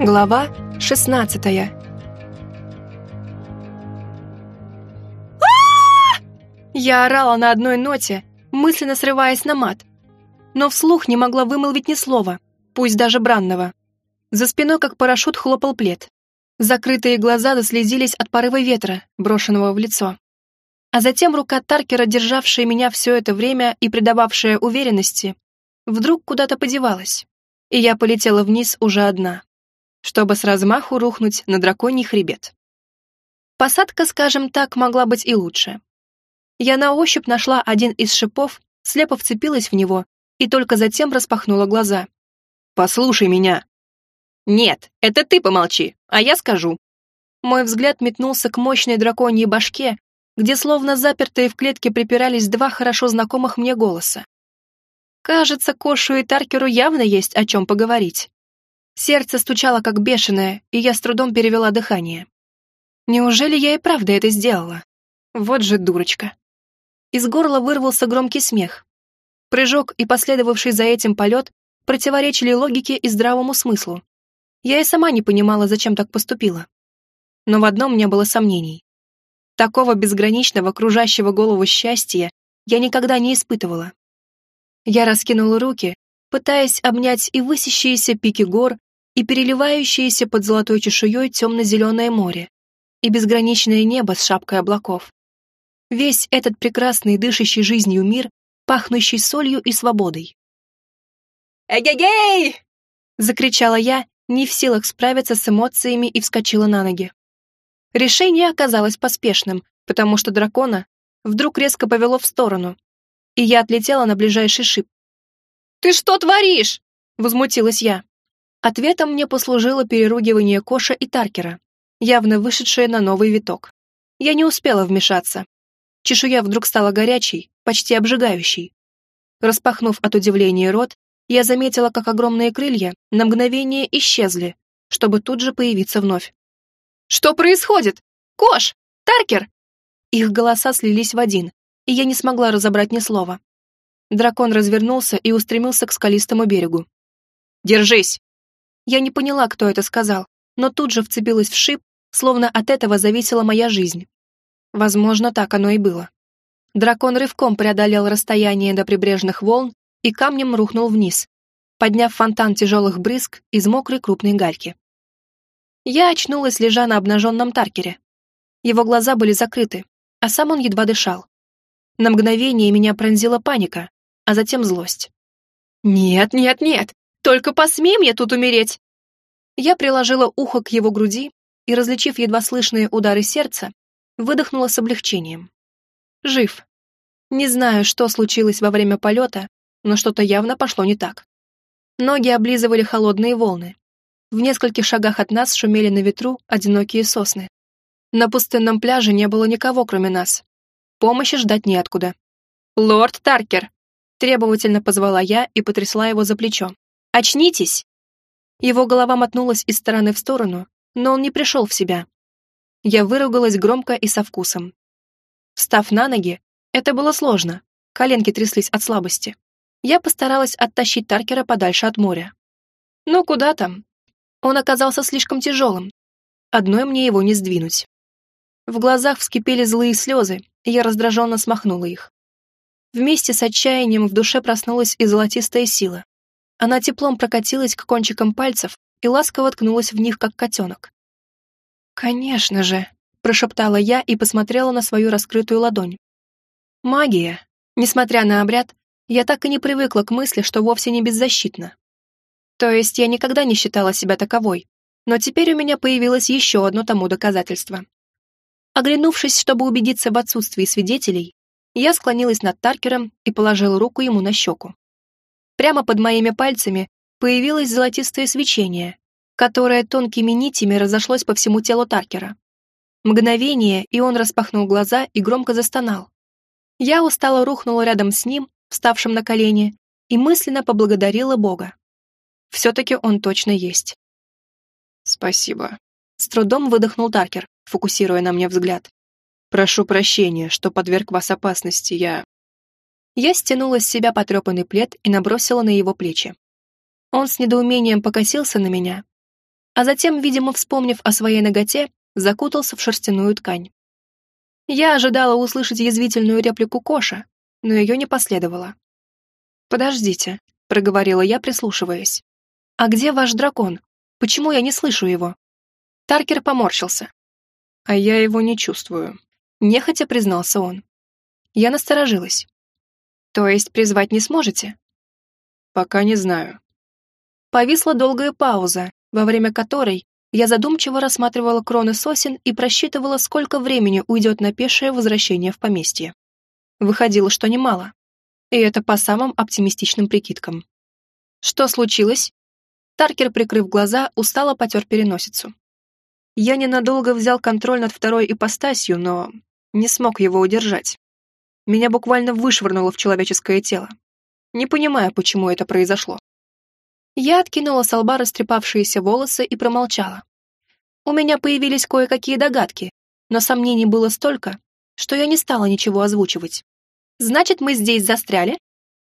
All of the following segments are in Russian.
Глава 16 Я орала на одной ноте, мысленно срываясь на мат, но вслух не могла вымолвить ни слова, пусть даже бранного. За спиной, как парашют, хлопал плед. Закрытые глаза заслезились от порыва ветра, брошенного в лицо. А затем рука Таркера, державшая меня все это время и придававшая уверенности, вдруг куда-то подевалась, и я полетела вниз уже одна чтобы с размаху рухнуть на драконий хребет. Посадка, скажем так, могла быть и лучше. Я на ощупь нашла один из шипов, слепо вцепилась в него и только затем распахнула глаза. «Послушай меня!» «Нет, это ты помолчи, а я скажу». Мой взгляд метнулся к мощной драконьей башке, где словно запертые в клетке припирались два хорошо знакомых мне голоса. Кажется, Кошу и Таркеру явно есть о чем поговорить. Сердце стучало как бешеное, и я с трудом перевела дыхание. Неужели я и правда это сделала? Вот же дурочка. Из горла вырвался громкий смех. Прыжок и последовавший за этим полет противоречили логике и здравому смыслу. Я и сама не понимала, зачем так поступила. Но в одном не было сомнений. Такого безграничного, кружащего голову счастья я никогда не испытывала. Я раскинула руки, пытаясь обнять и высящиеся пики гор, и переливающееся под золотой чешуей темно-зеленое море, и безграничное небо с шапкой облаков. Весь этот прекрасный, дышащий жизнью мир, пахнущий солью и свободой. «Эгегей!» — закричала я, не в силах справиться с эмоциями и вскочила на ноги. Решение оказалось поспешным, потому что дракона вдруг резко повело в сторону, и я отлетела на ближайший шип. «Ты что творишь?» — возмутилась я. Ответом мне послужило переругивание Коша и Таркера, явно вышедшее на новый виток. Я не успела вмешаться. Чешуя вдруг стала горячей, почти обжигающей. Распахнув от удивления рот, я заметила, как огромные крылья на мгновение исчезли, чтобы тут же появиться вновь. «Что происходит? Кош! Таркер!» Их голоса слились в один, и я не смогла разобрать ни слова. Дракон развернулся и устремился к скалистому берегу. «Держись!» Я не поняла, кто это сказал, но тут же вцепилась в шип, словно от этого зависела моя жизнь. Возможно, так оно и было. Дракон рывком преодолел расстояние до прибрежных волн и камнем рухнул вниз, подняв фонтан тяжелых брызг из мокрой крупной гальки. Я очнулась, лежа на обнаженном таркере. Его глаза были закрыты, а сам он едва дышал. На мгновение меня пронзила паника, а затем злость. «Нет, нет, нет! Только посмей мне тут умереть!» Я приложила ухо к его груди и, различив едва слышные удары сердца, выдохнула с облегчением. Жив. Не знаю, что случилось во время полета, но что-то явно пошло не так. Ноги облизывали холодные волны. В нескольких шагах от нас шумели на ветру одинокие сосны. На пустынном пляже не было никого, кроме нас. Помощи ждать неоткуда. «Лорд Таркер!» Требовательно позвала я и потрясла его за плечо. Очнитесь!» Его голова мотнулась из стороны в сторону, но он не пришел в себя. Я выругалась громко и со вкусом. Встав на ноги, это было сложно, коленки тряслись от слабости. Я постаралась оттащить Таркера подальше от моря. Ну, куда там? Он оказался слишком тяжелым. Одной мне его не сдвинуть. В глазах вскипели злые слезы, и я раздраженно смахнула их. Вместе с отчаянием в душе проснулась и золотистая сила. Она теплом прокатилась к кончикам пальцев и ласково ткнулась в них, как котенок. «Конечно же», — прошептала я и посмотрела на свою раскрытую ладонь. «Магия. Несмотря на обряд, я так и не привыкла к мысли, что вовсе не беззащитна. То есть я никогда не считала себя таковой, но теперь у меня появилось еще одно тому доказательство. Оглянувшись, чтобы убедиться в отсутствии свидетелей, я склонилась над Таркером и положила руку ему на щеку. Прямо под моими пальцами появилось золотистое свечение, которое тонкими нитями разошлось по всему телу Таркера. Мгновение, и он распахнул глаза и громко застонал. Я устало рухнула рядом с ним, вставшим на колени, и мысленно поблагодарила Бога. Все-таки он точно есть. «Спасибо», — с трудом выдохнул Таркер, фокусируя на мне взгляд. «Прошу прощения, что подверг вас опасности, я...» Я стянула с себя потрепанный плед и набросила на его плечи. Он с недоумением покосился на меня, а затем, видимо, вспомнив о своей ноготе, закутался в шерстяную ткань. Я ожидала услышать язвительную реплику Коша, но ее не последовало. «Подождите», — проговорила я, прислушиваясь. «А где ваш дракон? Почему я не слышу его?» Таркер поморщился. «А я его не чувствую», — нехотя признался он. Я насторожилась. «То есть призвать не сможете?» «Пока не знаю». Повисла долгая пауза, во время которой я задумчиво рассматривала кроны сосен и просчитывала, сколько времени уйдет на пешее возвращение в поместье. Выходило, что немало. И это по самым оптимистичным прикидкам. Что случилось? Таркер, прикрыв глаза, устало потер переносицу. Я ненадолго взял контроль над второй ипостасью, но не смог его удержать. Меня буквально вышвырнуло в человеческое тело. Не понимая, почему это произошло. Я откинула с лба растрепавшиеся волосы и промолчала. У меня появились кое-какие догадки, но сомнений было столько, что я не стала ничего озвучивать. «Значит, мы здесь застряли?»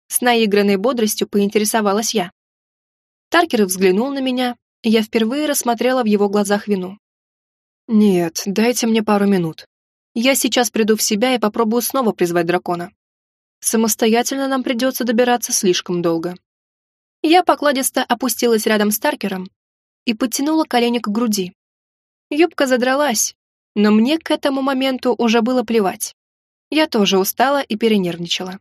С наигранной бодростью поинтересовалась я. Таркер взглянул на меня, и я впервые рассмотрела в его глазах вину. «Нет, дайте мне пару минут. Я сейчас приду в себя и попробую снова призвать дракона. Самостоятельно нам придется добираться слишком долго». Я покладисто опустилась рядом с Таркером и подтянула колени к груди. Юбка задралась, но мне к этому моменту уже было плевать. Я тоже устала и перенервничала.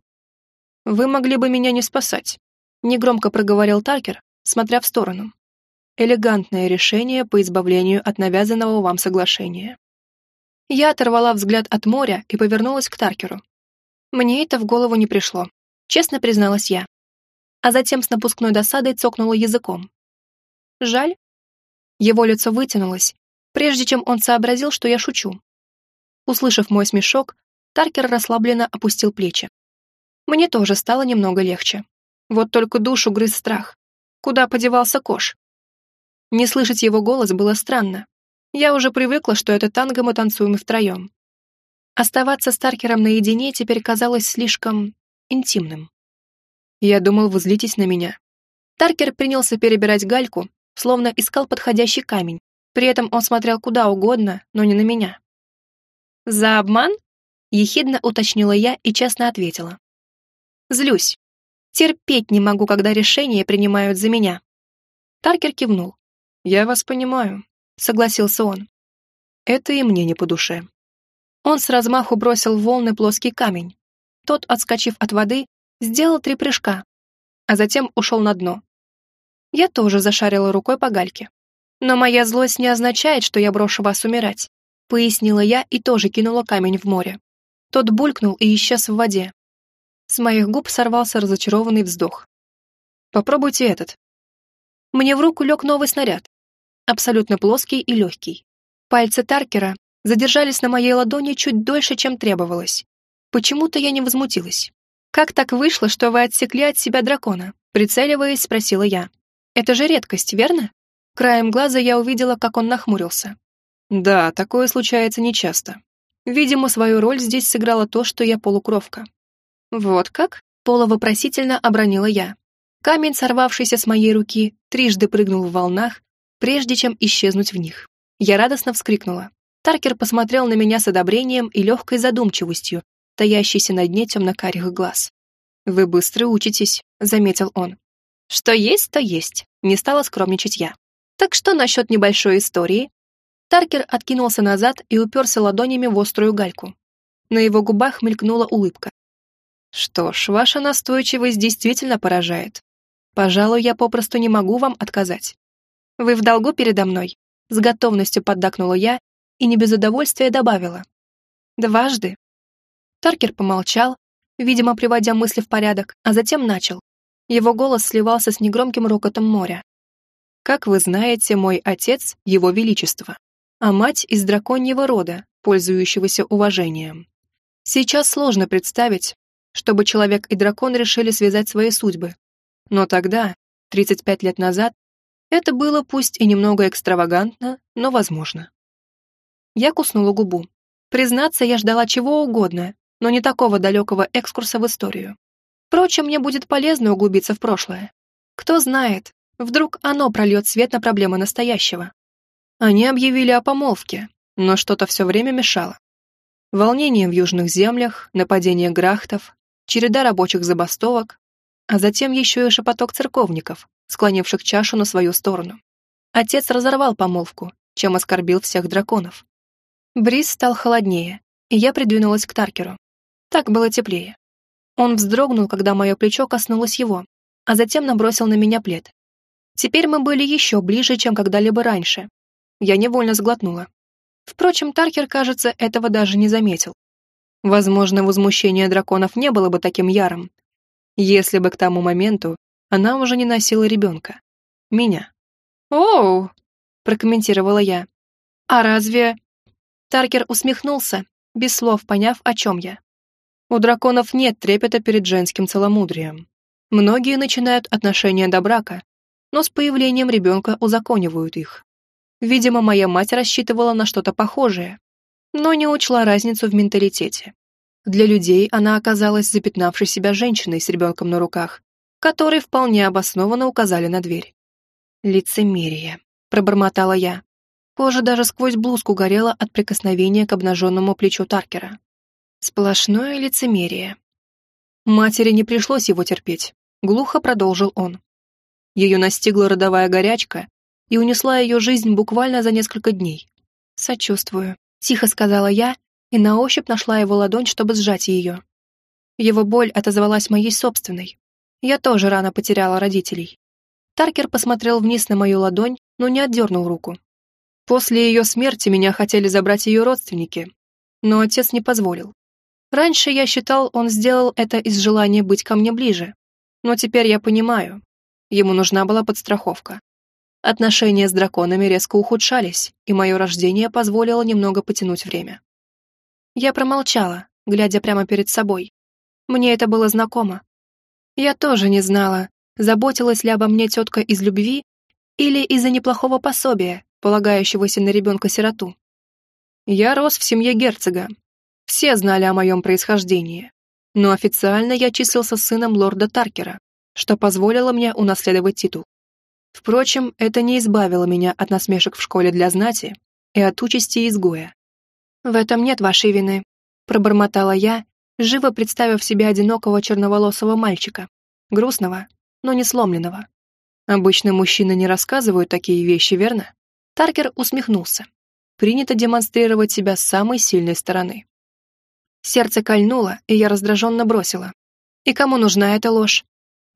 «Вы могли бы меня не спасать», — негромко проговорил Таркер, смотря в сторону. «Элегантное решение по избавлению от навязанного вам соглашения». Я оторвала взгляд от моря и повернулась к Таркеру. Мне это в голову не пришло, честно призналась я а затем с напускной досадой цокнула языком. Жаль. Его лицо вытянулось, прежде чем он сообразил, что я шучу. Услышав мой смешок, Таркер расслабленно опустил плечи. Мне тоже стало немного легче. Вот только душу грыз страх. Куда подевался Кош? Не слышать его голос было странно. Я уже привыкла, что это танго мы танцуем втроем. Оставаться с Таркером наедине теперь казалось слишком интимным. Я думал, вы злитесь на меня. Таркер принялся перебирать гальку, словно искал подходящий камень. При этом он смотрел куда угодно, но не на меня. «За обман?» — ехидно уточнила я и честно ответила. «Злюсь. Терпеть не могу, когда решения принимают за меня». Таркер кивнул. «Я вас понимаю», — согласился он. «Это и мне не по душе». Он с размаху бросил в волны плоский камень. Тот, отскочив от воды, сделал три прыжка, а затем ушел на дно. Я тоже зашарила рукой по гальке. «Но моя злость не означает, что я брошу вас умирать», пояснила я и тоже кинула камень в море. Тот булькнул и исчез в воде. С моих губ сорвался разочарованный вздох. «Попробуйте этот». Мне в руку лег новый снаряд, абсолютно плоский и легкий. Пальцы Таркера задержались на моей ладони чуть дольше, чем требовалось. Почему-то я не возмутилась. «Как так вышло, что вы отсекли от себя дракона?» Прицеливаясь, спросила я. «Это же редкость, верно?» Краем глаза я увидела, как он нахмурился. «Да, такое случается нечасто. Видимо, свою роль здесь сыграло то, что я полукровка». «Вот как?» — полувопросительно обронила я. Камень, сорвавшийся с моей руки, трижды прыгнул в волнах, прежде чем исчезнуть в них. Я радостно вскрикнула. Таркер посмотрел на меня с одобрением и легкой задумчивостью, таящийся на дне темно-карих глаз. «Вы быстро учитесь», — заметил он. «Что есть, то есть», — не стала скромничать я. «Так что насчет небольшой истории?» Таркер откинулся назад и уперся ладонями в острую гальку. На его губах мелькнула улыбка. «Что ж, ваша настойчивость действительно поражает. Пожалуй, я попросту не могу вам отказать. Вы в долгу передо мной?» С готовностью поддакнула я и не без удовольствия добавила. «Дважды, Таркер помолчал, видимо, приводя мысли в порядок, а затем начал. Его голос сливался с негромким рокотом моря. «Как вы знаете, мой отец — его величество, а мать из драконьего рода, пользующегося уважением. Сейчас сложно представить, чтобы человек и дракон решили связать свои судьбы. Но тогда, 35 лет назад, это было пусть и немного экстравагантно, но возможно. Я куснула губу. Признаться, я ждала чего угодно, но не такого далекого экскурса в историю. Впрочем, мне будет полезно углубиться в прошлое. Кто знает, вдруг оно прольет свет на проблемы настоящего. Они объявили о помолвке, но что-то все время мешало. Волнение в южных землях, нападение грахтов, череда рабочих забастовок, а затем еще и шепоток церковников, склонивших чашу на свою сторону. Отец разорвал помолвку, чем оскорбил всех драконов. Бриз стал холоднее, и я придвинулась к Таркеру. Так было теплее. Он вздрогнул, когда мое плечо коснулось его, а затем набросил на меня плед. Теперь мы были еще ближе, чем когда-либо раньше. Я невольно сглотнула. Впрочем, Таркер, кажется, этого даже не заметил. Возможно, возмущение драконов не было бы таким ярым, если бы к тому моменту она уже не носила ребенка. Меня. «Оу!» — прокомментировала я. «А разве...» Таркер усмехнулся, без слов поняв, о чем я. У драконов нет трепета перед женским целомудрием. Многие начинают отношения до брака, но с появлением ребенка узаконивают их. Видимо, моя мать рассчитывала на что-то похожее, но не учла разницу в менталитете. Для людей она оказалась запятнавшей себя женщиной с ребенком на руках, которые вполне обоснованно указали на дверь. «Лицемерие», — пробормотала я. Кожа даже сквозь блузку горела от прикосновения к обнаженному плечу Таркера. Сплошное лицемерие. Матери не пришлось его терпеть, глухо продолжил он. Ее настигла родовая горячка и унесла ее жизнь буквально за несколько дней. «Сочувствую», — тихо сказала я и на ощупь нашла его ладонь, чтобы сжать ее. Его боль отозвалась моей собственной. Я тоже рано потеряла родителей. Таркер посмотрел вниз на мою ладонь, но не отдернул руку. После ее смерти меня хотели забрать ее родственники, но отец не позволил. Раньше я считал, он сделал это из желания быть ко мне ближе, но теперь я понимаю, ему нужна была подстраховка. Отношения с драконами резко ухудшались, и мое рождение позволило немного потянуть время. Я промолчала, глядя прямо перед собой. Мне это было знакомо. Я тоже не знала, заботилась ли обо мне тетка из любви или из-за неплохого пособия, полагающегося на ребенка-сироту. Я рос в семье герцога. Все знали о моем происхождении. Но официально я числился сыном лорда Таркера, что позволило мне унаследовать титул. Впрочем, это не избавило меня от насмешек в школе для знати и от участи изгоя. «В этом нет вашей вины», — пробормотала я, живо представив себе одинокого черноволосого мальчика, грустного, но не сломленного. Обычно мужчины не рассказывают такие вещи, верно? Таркер усмехнулся. Принято демонстрировать себя с самой сильной стороны. Сердце кольнуло, и я раздраженно бросила. И кому нужна эта ложь?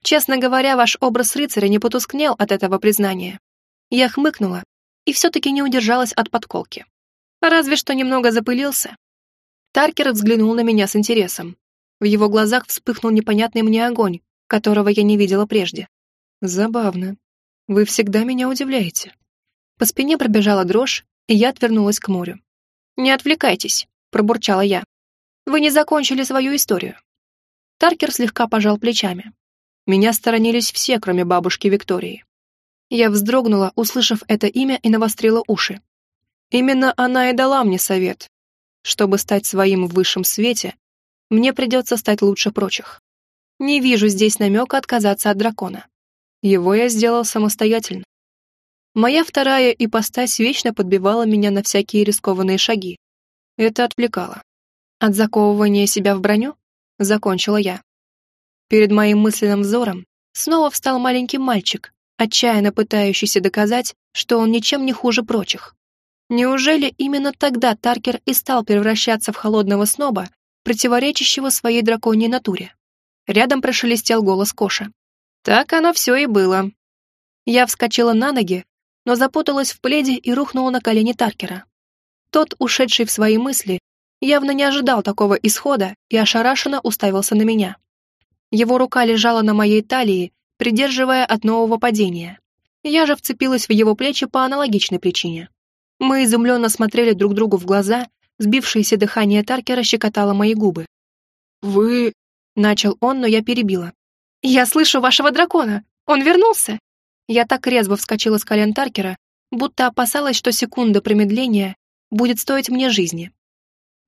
Честно говоря, ваш образ рыцаря не потускнел от этого признания. Я хмыкнула и все-таки не удержалась от подколки. Разве что немного запылился. Таркер взглянул на меня с интересом. В его глазах вспыхнул непонятный мне огонь, которого я не видела прежде. Забавно. Вы всегда меня удивляете. По спине пробежала дрожь, и я отвернулась к морю. «Не отвлекайтесь», — пробурчала я. «Вы не закончили свою историю». Таркер слегка пожал плечами. Меня сторонились все, кроме бабушки Виктории. Я вздрогнула, услышав это имя, и навострила уши. Именно она и дала мне совет. Чтобы стать своим в высшем свете, мне придется стать лучше прочих. Не вижу здесь намека отказаться от дракона. Его я сделал самостоятельно. Моя вторая ипостась вечно подбивала меня на всякие рискованные шаги. Это отвлекало. От заковывания себя в броню закончила я. Перед моим мысленным взором снова встал маленький мальчик, отчаянно пытающийся доказать, что он ничем не хуже прочих. Неужели именно тогда Таркер и стал превращаться в холодного сноба, противоречащего своей драконьей натуре? Рядом прошелестел голос Коша. Так оно все и было. Я вскочила на ноги, но запуталась в пледе и рухнула на колени Таркера. Тот, ушедший в свои мысли, явно не ожидал такого исхода и ошарашенно уставился на меня. Его рука лежала на моей талии, придерживая от нового падения. Я же вцепилась в его плечи по аналогичной причине. Мы изумленно смотрели друг другу в глаза, сбившееся дыхание Таркера щекотало мои губы. «Вы...» — начал он, но я перебила. «Я слышу вашего дракона! Он вернулся!» Я так резво вскочила с колен Таркера, будто опасалась, что секунда промедления будет стоить мне жизни.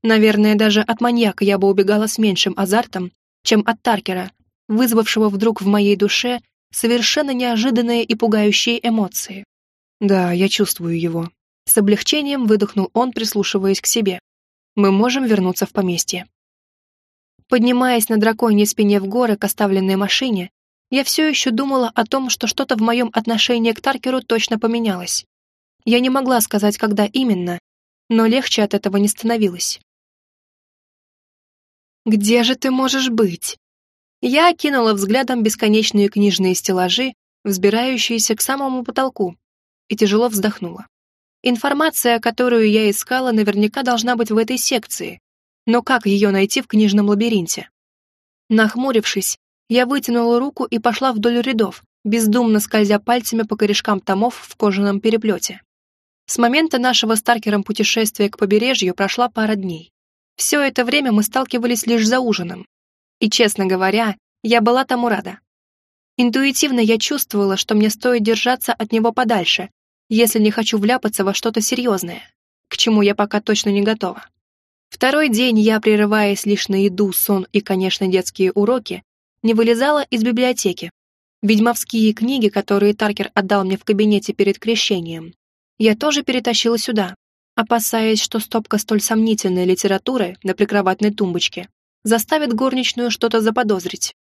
Наверное, даже от маньяка я бы убегала с меньшим азартом, чем от Таркера, вызвавшего вдруг в моей душе совершенно неожиданные и пугающие эмоции. Да, я чувствую его. С облегчением выдохнул он, прислушиваясь к себе. Мы можем вернуться в поместье. Поднимаясь на драконьей спине в горы к оставленной машине, я все еще думала о том, что что-то в моем отношении к Таркеру точно поменялось. Я не могла сказать, когда именно, но легче от этого не становилось. «Где же ты можешь быть?» Я окинула взглядом бесконечные книжные стеллажи, взбирающиеся к самому потолку, и тяжело вздохнула. Информация, которую я искала, наверняка должна быть в этой секции, но как ее найти в книжном лабиринте? Нахмурившись, я вытянула руку и пошла вдоль рядов, бездумно скользя пальцами по корешкам томов в кожаном переплете. С момента нашего с Таркером путешествия к побережью прошла пара дней. Все это время мы сталкивались лишь за ужином. И, честно говоря, я была тому рада. Интуитивно я чувствовала, что мне стоит держаться от него подальше, если не хочу вляпаться во что-то серьезное, к чему я пока точно не готова. Второй день я, прерываясь лишь на еду, сон и, конечно, детские уроки, не вылезала из библиотеки. Ведьмовские книги, которые Таркер отдал мне в кабинете перед крещением, я тоже перетащила сюда, опасаясь, что стопка столь сомнительной литературы на прикроватной тумбочке заставит горничную что-то заподозрить.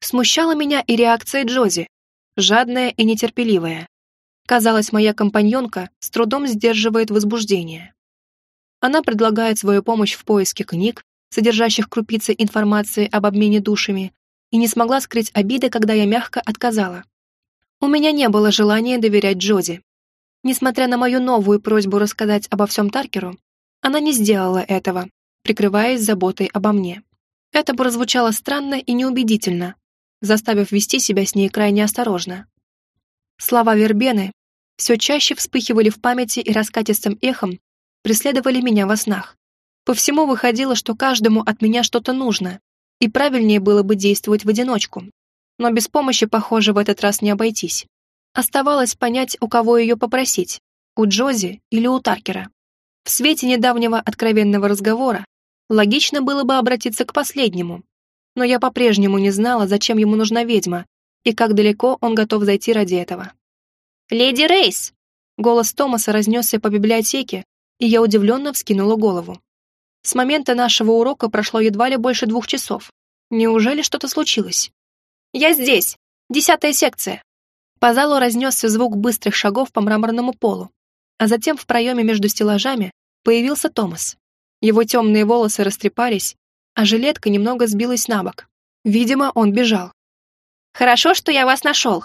Смущала меня и реакция Джози, жадная и нетерпеливая. Казалось, моя компаньонка с трудом сдерживает возбуждение. Она предлагает свою помощь в поиске книг, содержащих крупицы информации об обмене душами, и не смогла скрыть обиды, когда я мягко отказала. У меня не было желания доверять Джози. Несмотря на мою новую просьбу рассказать обо всем Таркеру, она не сделала этого, прикрываясь заботой обо мне. Это прозвучало странно и неубедительно, заставив вести себя с ней крайне осторожно. Слова Вербены все чаще вспыхивали в памяти и раскатистым эхом преследовали меня во снах. По всему выходило, что каждому от меня что-то нужно, и правильнее было бы действовать в одиночку. Но без помощи, похоже, в этот раз не обойтись. Оставалось понять, у кого ее попросить, у Джози или у Таркера. В свете недавнего откровенного разговора логично было бы обратиться к последнему, но я по-прежнему не знала, зачем ему нужна ведьма и как далеко он готов зайти ради этого. «Леди Рейс!» Голос Томаса разнесся по библиотеке, и я удивленно вскинула голову. С момента нашего урока прошло едва ли больше двух часов. Неужели что-то случилось? «Я здесь! Десятая секция!» По залу разнесся звук быстрых шагов по мраморному полу, а затем в проеме между стеллажами появился Томас. Его темные волосы растрепались, а жилетка немного сбилась на бок. Видимо, он бежал. «Хорошо, что я вас нашел!»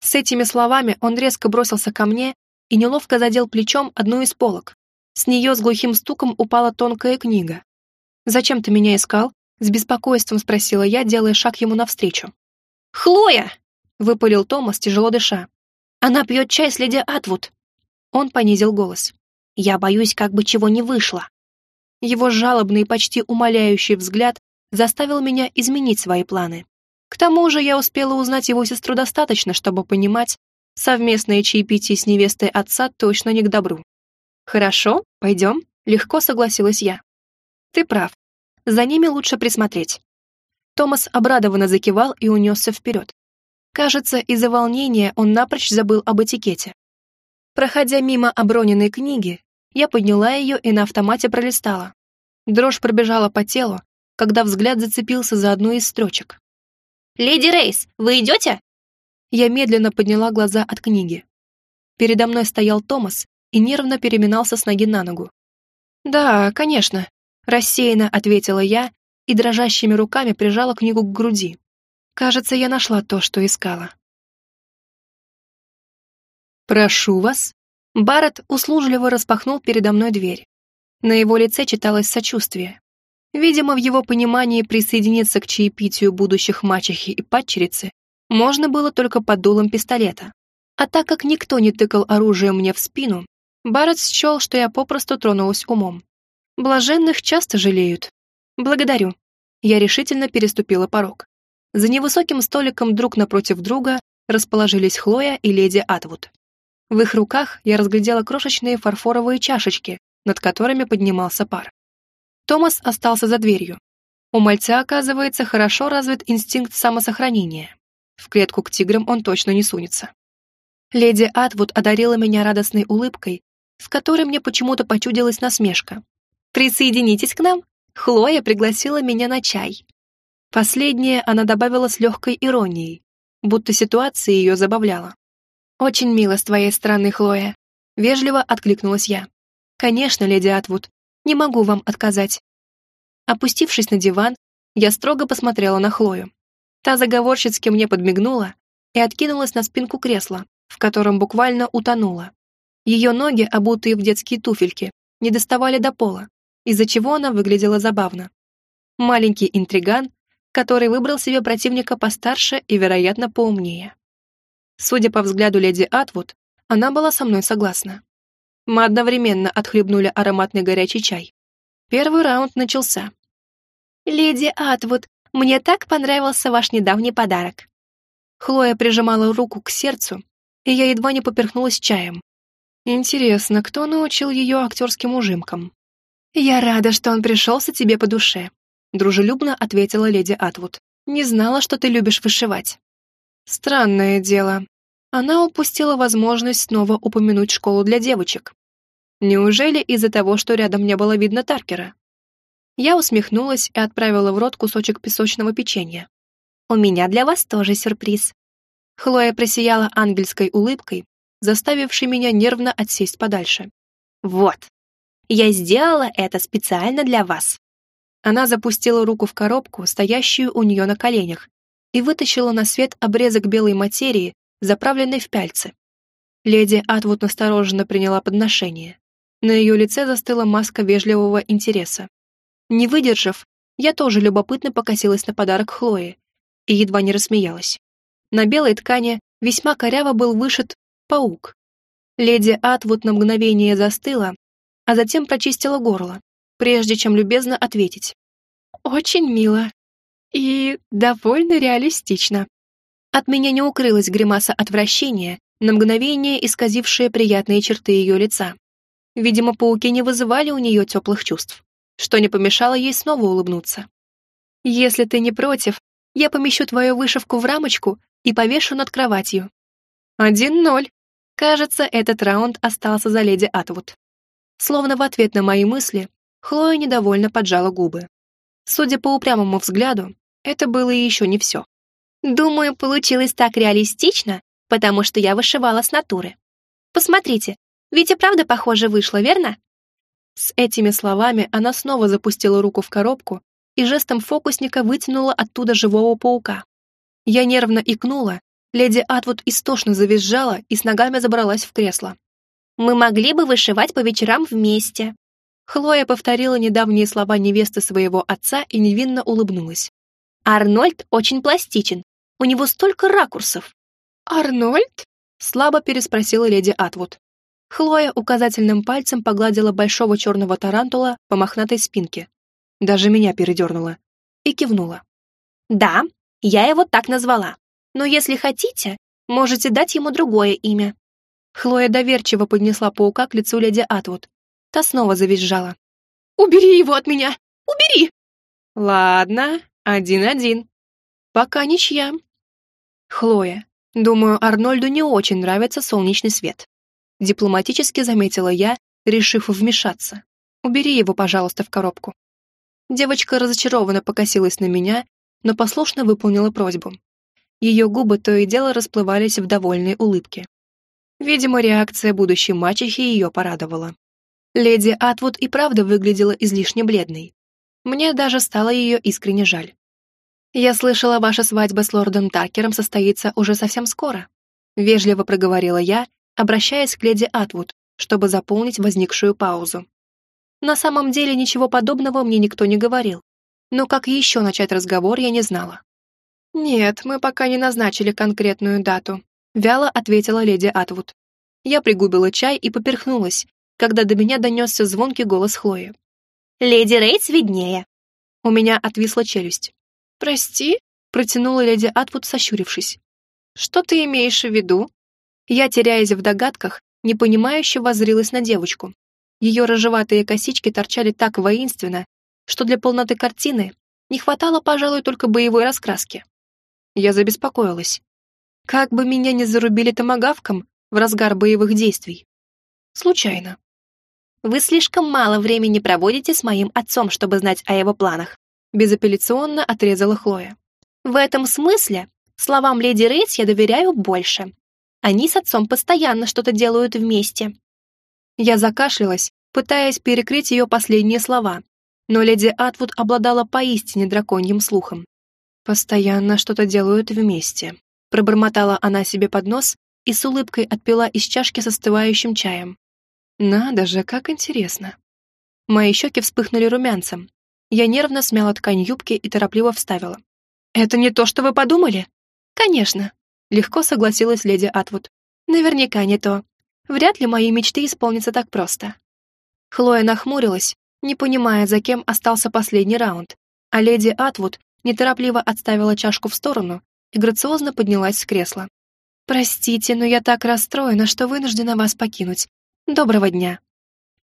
С этими словами он резко бросился ко мне и неловко задел плечом одну из полок. С нее с глухим стуком упала тонкая книга. «Зачем ты меня искал?» С беспокойством спросила я, делая шаг ему навстречу. «Хлоя!» — выпалил Томас, тяжело дыша. «Она пьет чай с леди Атвуд!» Он понизил голос. «Я боюсь, как бы чего не вышло!» Его жалобный, почти умоляющий взгляд заставил меня изменить свои планы. К тому же я успела узнать его сестру достаточно, чтобы понимать, совместное чаепитие с невестой отца точно не к добру. «Хорошо, пойдем», — легко согласилась я. «Ты прав. За ними лучше присмотреть». Томас обрадованно закивал и унесся вперед. Кажется, из-за волнения он напрочь забыл об этикете. Проходя мимо оброненной книги, я подняла ее и на автомате пролистала. Дрожь пробежала по телу, когда взгляд зацепился за одну из строчек. «Леди Рейс, вы идете?» Я медленно подняла глаза от книги. Передо мной стоял Томас и нервно переминался с ноги на ногу. «Да, конечно», — рассеянно ответила я и дрожащими руками прижала книгу к груди. Кажется, я нашла то, что искала. «Прошу вас». Барретт услужливо распахнул передо мной дверь. На его лице читалось сочувствие. Видимо, в его понимании присоединиться к чаепитию будущих мачехи и падчерицы можно было только под дулом пистолета. А так как никто не тыкал оружием мне в спину, Барретт счел, что я попросту тронулась умом. Блаженных часто жалеют. Благодарю. Я решительно переступила порог. За невысоким столиком друг напротив друга расположились Хлоя и леди Атвуд. В их руках я разглядела крошечные фарфоровые чашечки, над которыми поднимался пар. Томас остался за дверью. У мальца, оказывается, хорошо развит инстинкт самосохранения. В клетку к тиграм он точно не сунется. Леди Атвуд одарила меня радостной улыбкой в которой мне почему-то почудилась насмешка. «Присоединитесь к нам. Хлоя пригласила меня на чай». Последнее она добавила с легкой иронией, будто ситуация ее забавляла. «Очень мило с твоей стороны, Хлоя», — вежливо откликнулась я. «Конечно, леди Атвуд, не могу вам отказать». Опустившись на диван, я строго посмотрела на Хлою. Та заговорщицки мне подмигнула и откинулась на спинку кресла, в котором буквально утонула. Ее ноги, обутые в детские туфельки, не доставали до пола, из-за чего она выглядела забавно. Маленький интриган, который выбрал себе противника постарше и, вероятно, поумнее. Судя по взгляду леди Атвуд, она была со мной согласна. Мы одновременно отхлебнули ароматный горячий чай. Первый раунд начался. «Леди Атвуд, мне так понравился ваш недавний подарок». Хлоя прижимала руку к сердцу, и я едва не поперхнулась чаем. Интересно, кто научил ее актерским ужимкам? «Я рада, что он пришелся тебе по душе», — дружелюбно ответила леди Атвуд. «Не знала, что ты любишь вышивать». Странное дело. Она упустила возможность снова упомянуть школу для девочек. Неужели из-за того, что рядом не было видно Таркера? Я усмехнулась и отправила в рот кусочек песочного печенья. «У меня для вас тоже сюрприз». Хлоя просияла ангельской улыбкой, заставившей меня нервно отсесть подальше. «Вот, я сделала это специально для вас». Она запустила руку в коробку, стоящую у нее на коленях, и вытащила на свет обрезок белой материи, заправленной в пяльцы. Леди Атвуд настороженно приняла подношение. На ее лице застыла маска вежливого интереса. Не выдержав, я тоже любопытно покосилась на подарок Хлое и едва не рассмеялась. На белой ткани весьма коряво был вышит паук. Леди Атвуд на мгновение застыла, а затем прочистила горло, прежде чем любезно ответить. «Очень мило и довольно реалистично». От меня не укрылась гримаса отвращения, на мгновение исказившая приятные черты ее лица. Видимо, пауки не вызывали у нее теплых чувств, что не помешало ей снова улыбнуться. «Если ты не против, я помещу твою вышивку в рамочку и повешу над кроватью». «Один ноль». Кажется, этот раунд остался за леди Атвуд. Словно в ответ на мои мысли, Хлоя недовольно поджала губы. Судя по упрямому взгляду, это было еще не все. Думаю, получилось так реалистично, потому что я вышивала с натуры. Посмотрите, ведь и правда похоже вышло, верно? С этими словами она снова запустила руку в коробку и жестом фокусника вытянула оттуда живого паука. Я нервно икнула, леди Атвуд истошно завизжала и с ногами забралась в кресло. «Мы могли бы вышивать по вечерам вместе». Хлоя повторила недавние слова невесты своего отца и невинно улыбнулась. «Арнольд очень пластичен. У него столько ракурсов». «Арнольд?» — слабо переспросила леди Атвуд. Хлоя указательным пальцем погладила большого черного тарантула по мохнатой спинке. Даже меня передернула. И кивнула. «Да, я его так назвала. Но если хотите, можете дать ему другое имя». Хлоя доверчиво поднесла паука к лицу леди Атвуд. Та снова завизжала. «Убери его от меня! Убери!» «Ладно, один-один. Пока ничья». «Хлоя, думаю, Арнольду не очень нравится солнечный свет дипломатически заметила я, решив вмешаться. «Убери его, пожалуйста, в коробку». Девочка разочарованно покосилась на меня, но послушно выполнила просьбу. Ее губы то и дело расплывались в довольной улыбке. Видимо, реакция будущей мачехи ее порадовала. Леди Атвуд и правда выглядела излишне бледной. Мне даже стало ее искренне жаль. «Я слышала, ваша свадьба с лордом Такером состоится уже совсем скоро», вежливо проговорила я, обращаясь к леди Атвуд, чтобы заполнить возникшую паузу. На самом деле ничего подобного мне никто не говорил, но как еще начать разговор я не знала. «Нет, мы пока не назначили конкретную дату», — вяло ответила леди Атвуд. Я пригубила чай и поперхнулась, когда до меня донесся звонкий голос Хлои. «Леди Рейтс виднее». У меня отвисла челюсть. «Прости?» — протянула леди Атвуд, сощурившись. «Что ты имеешь в виду?» Я, теряясь в догадках, непонимающе воззрилась на девочку. Ее рыжеватые косички торчали так воинственно, что для полноты картины не хватало, пожалуй, только боевой раскраски. Я забеспокоилась. Как бы меня не зарубили томагавком в разгар боевых действий. Случайно. Вы слишком мало времени проводите с моим отцом, чтобы знать о его планах», безапелляционно отрезала Хлоя. «В этом смысле словам леди Рейс я доверяю больше. Они с отцом постоянно что-то делают вместе». Я закашлялась, пытаясь перекрыть ее последние слова, но леди Атвуд обладала поистине драконьим слухом. «Постоянно что-то делают вместе», пробормотала она себе под нос и с улыбкой отпила из чашки с остывающим чаем. «Надо же, как интересно!» Мои щеки вспыхнули румянцем. Я нервно смяла ткань юбки и торопливо вставила. «Это не то, что вы подумали?» «Конечно», — легко согласилась леди Атвуд. «Наверняка не то. Вряд ли мои мечты исполнятся так просто». Хлоя нахмурилась, не понимая, за кем остался последний раунд, а леди Атвуд неторопливо отставила чашку в сторону и грациозно поднялась с кресла. «Простите, но я так расстроена, что вынуждена вас покинуть. Доброго дня».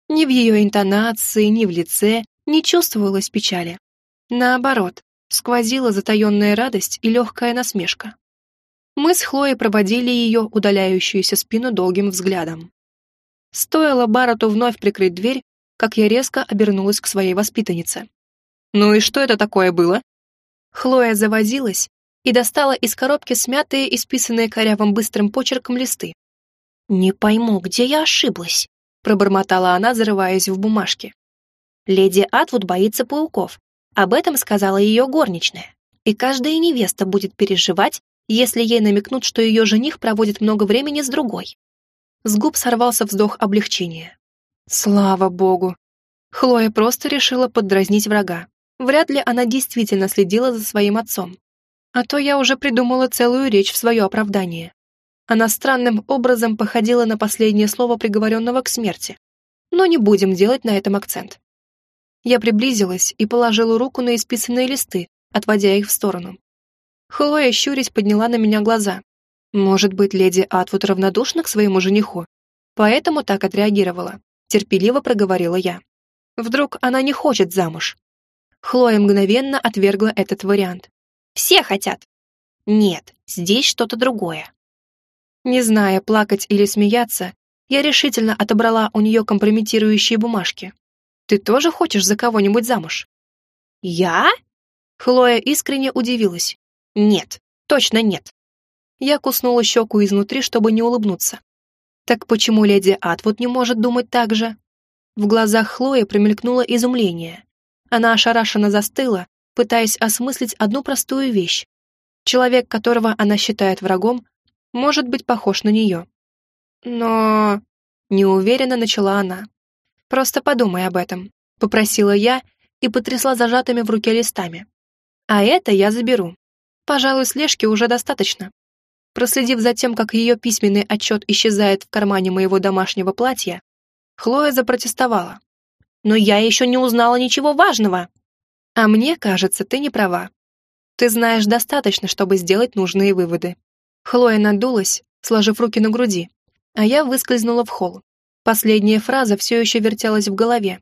Ни в ее интонации, ни в лице не чувствовалось печали. Наоборот, сквозила затаенная радость и легкая насмешка. Мы с Хлоей проводили ее удаляющуюся спину долгим взглядом. Стоило Баррету вновь прикрыть дверь, как я резко обернулась к своей воспитаннице. «Ну и что это такое было?» Хлоя завозилась и достала из коробки смятые, исписанные корявым быстрым почерком листы. «Не пойму, где я ошиблась», — пробормотала она, зарываясь в бумажки. «Леди Атвуд боится пауков. Об этом сказала ее горничная. И каждая невеста будет переживать, если ей намекнут, что ее жених проводит много времени с другой». С губ сорвался вздох облегчения. «Слава богу!» Хлоя просто решила поддразнить врага. Вряд ли она действительно следила за своим отцом. А то я уже придумала целую речь в свое оправдание. Она странным образом походила на последнее слово приговоренного к смерти. Но не будем делать на этом акцент. Я приблизилась и положила руку на исписанные листы, отводя их в сторону. Хлоя, щурясь, подняла на меня глаза. Может быть, леди Атвуд равнодушна к своему жениху? Поэтому так отреагировала. Терпеливо проговорила я. Вдруг она не хочет замуж? Хлоя мгновенно отвергла этот вариант. Все хотят. Нет, здесь что-то другое. Не зная, плакать или смеяться, я решительно отобрала у нее компрометирующие бумажки. Ты тоже хочешь за кого-нибудь замуж? Я? Хлоя искренне удивилась. Нет, точно нет. Я куснула щеку изнутри, чтобы не улыбнуться. Так почему леди Атвуд не может думать так же? В глазах Хлои промелькнуло изумление. Она ошарашенно застыла, пытаясь осмыслить одну простую вещь. Человек, которого она считает врагом, может быть похож на нее. Но... Неуверенно начала она. «Просто подумай об этом», — попросила я и потрясла зажатыми в руке листами. «А это я заберу. Пожалуй, слежки уже достаточно». Проследив за тем, как ее письменный отчет исчезает в кармане моего домашнего платья, Хлоя запротестовала. «Но я еще не узнала ничего важного!» А мне кажется, ты не права. Ты знаешь достаточно, чтобы сделать нужные выводы. Хлоя надулась, сложив руки на груди, а я выскользнула в холл. Последняя фраза все еще вертелась в голове.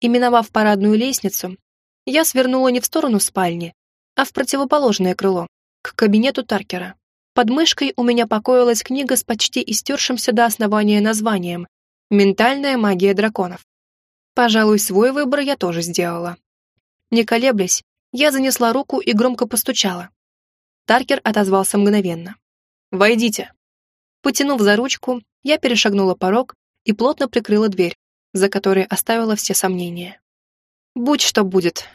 И миновав парадную лестницу, я свернула не в сторону спальни, а в противоположное крыло, к кабинету Таркера. Под мышкой у меня покоилась книга с почти истершимся до основания названием «Ментальная магия драконов». Пожалуй, свой выбор я тоже сделала. Не колеблясь, я занесла руку и громко постучала. Таркер отозвался мгновенно. «Войдите». Потянув за ручку, я перешагнула порог и плотно прикрыла дверь, за которой оставила все сомнения. «Будь что будет»,